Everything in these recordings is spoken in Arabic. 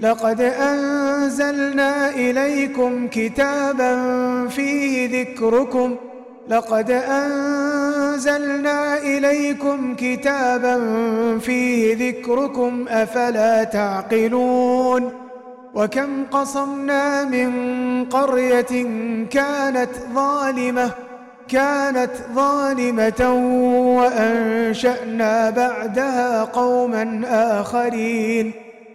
لقد أنزلنا إليكم كتابا فيه ذكركم. لقد أنزلنا إليكم كتابا فيه ذكركم. أفلا تعقلون؟ وكم قصمنا من قرية كانت ظالمة كانت ظالمة وأنشأنا بعدها قوما آخرين.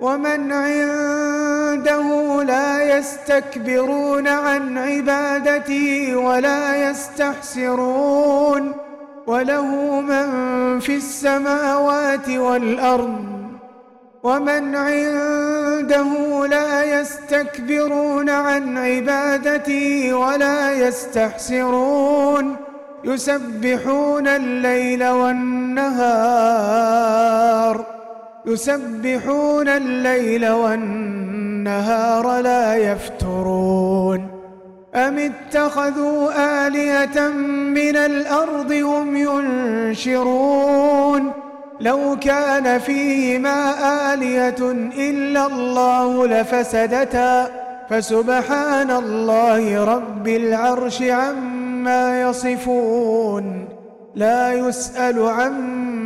ومن عنده لا يستكبرون عن عبادتي ولا يستحسرون وله من في السماوات والأرض ومن عنده لا يستكبرون عن عبادتي ولا يستحسرون يسبحون الليل والنهار يسبحون الليل والنهار لا يفترون أم اتخذوا آلية من الأرض هم ينشرون لو كان فيهما آلية إلا الله لفسدتا فسبحان الله رب العرش عما يصفون لا يسأل عما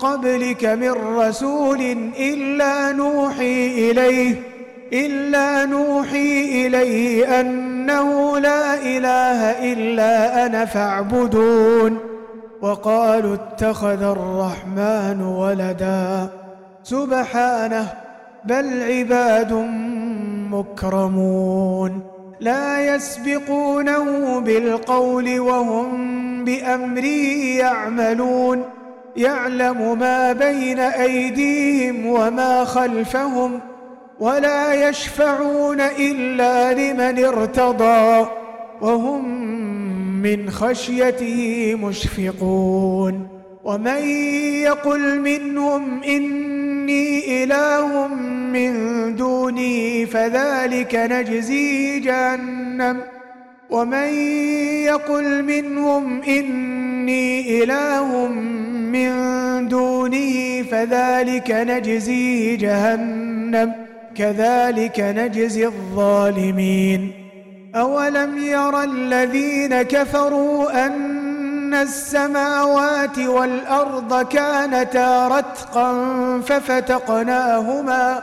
قبلك من رسول إلا نوحي إليه إلا نوحي إليه أنه لا إله إلا أنا فاعبدون. وقالوا اتخذ الرحمن ولدا. سبحانه بل عباد مكرمون. لا يسبقونه بالقول وهم بأمره يعملون. يعلم ما بين أيديهم وما خلفهم ولا يشفعون إلا لمن ارتضى وهم من خشيته مشفقون ومن يقل منهم إني إله من دوني فذلك نجزي جهنم ومن يقل منهم إني إني إله من دونه فذلك نجزيه جهنم كذلك نجزي الظالمين. أولم يرى الذين كفروا أن السماوات والأرض كانتا رتقا ففتقناهما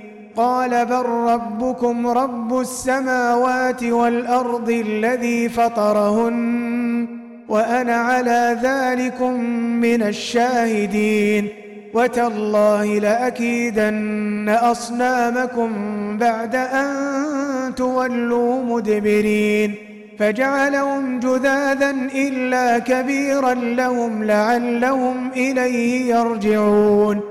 قال بل ربكم رب السماوات والأرض الذي فطرهن وأنا على ذلك من الشاهدين وتالله لأكيدن أصنامكم بعد أن تولوا مدبرين فجعلهم جذاذا إلا كبيرا لهم لعلهم إليه يرجعون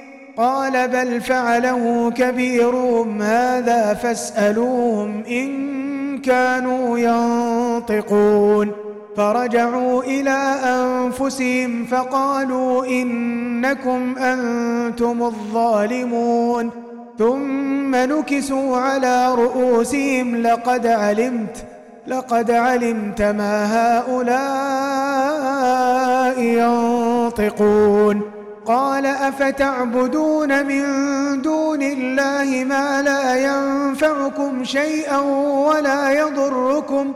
قال بل فعله كبيرهم هذا فاسألوهم إن كانوا ينطقون فرجعوا إلى أنفسهم فقالوا إنكم أنتم الظالمون ثم نكسوا على رؤوسهم لقد علمت لقد علمت ما هؤلاء ينطقون قال أفتعبدون من دون الله ما لا ينفعكم شيئا ولا يضركم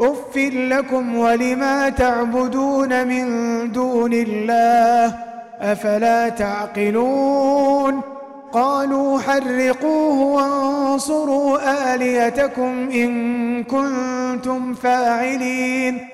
أف لكم ولما تعبدون من دون الله أفلا تعقلون قالوا حرقوه وانصروا آليتكم إن كنتم فاعلين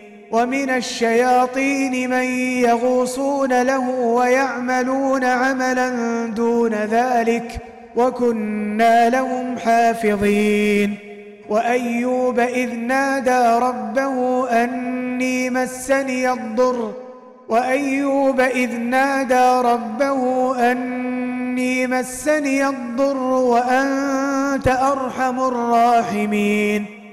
ومن الشياطين من يغوصون له ويعملون عملا دون ذلك وكنا لهم حافظين. وأيوب إذ نادى ربه أني مسني الضر. وأيوب إذ نادى ربه أني مسني الضر وأنت أرحم الراحمين.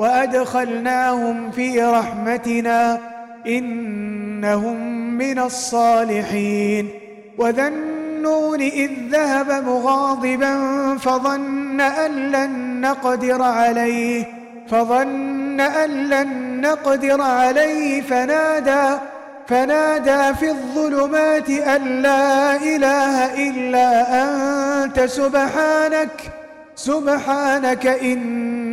وأدخلناهم في رحمتنا إنهم من الصالحين وذا إذ ذهب مغاضبا فظن أن لن نقدر عليه فظن أن لن نقدر عليه فنادى فنادى في الظلمات أن لا إله إلا أنت سبحانك سبحانك إن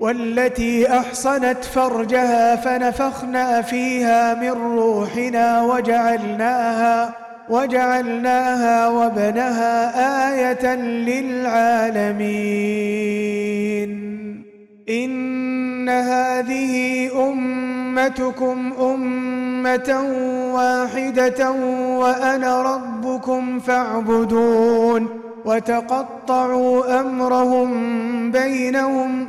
والتي أحصنت فرجها فنفخنا فيها من روحنا وجعلناها وجعلناها وبنها آية للعالمين. إن هذه أمتكم أمة واحدة وأنا ربكم فاعبدون وتقطعوا أمرهم بينهم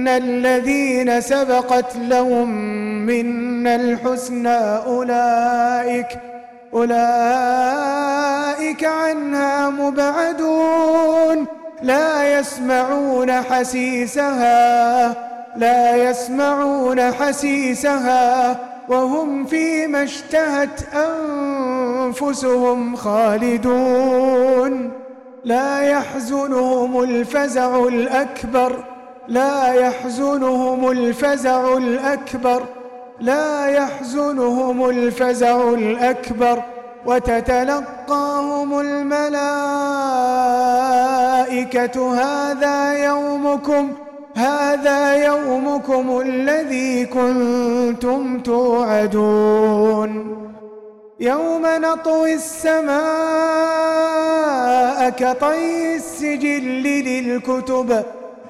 إِنَّ الَّذِينَ سَبَقَتْ لَهُمْ مِنَّا الْحُسْنَى أُولَئِكَ أُولَئِكَ عَنْهَا مُبْعَدُونَ لَا يَسْمَعُونَ حَسِيسَهَا لَا يَسْمَعُونَ حَسِيسَهَا وَهُمْ فِيمَا اشْتَهَتْ أَنفُسُهُمْ خَالِدُونَ. لَا يَحْزُنُهُمُ الْفَزَعُ الْأَكْبَرُ لا يحزنهم الفزع الأكبر لا يحزنهم الفزع الأكبر وتتلقاهم الملائكة هذا يومكم هذا يومكم الذي كنتم توعدون. يوم نطوي السماء كطي السجل للكتب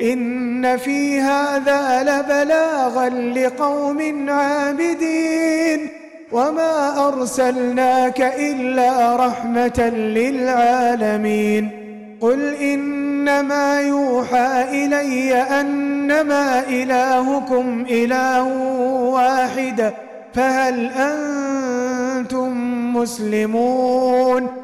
إن في هذا لبلاغا لقوم عابدين وما أرسلناك إلا رحمة للعالمين قل إنما يوحى إلي أنما إلهكم إله واحد فهل أنتم مسلمون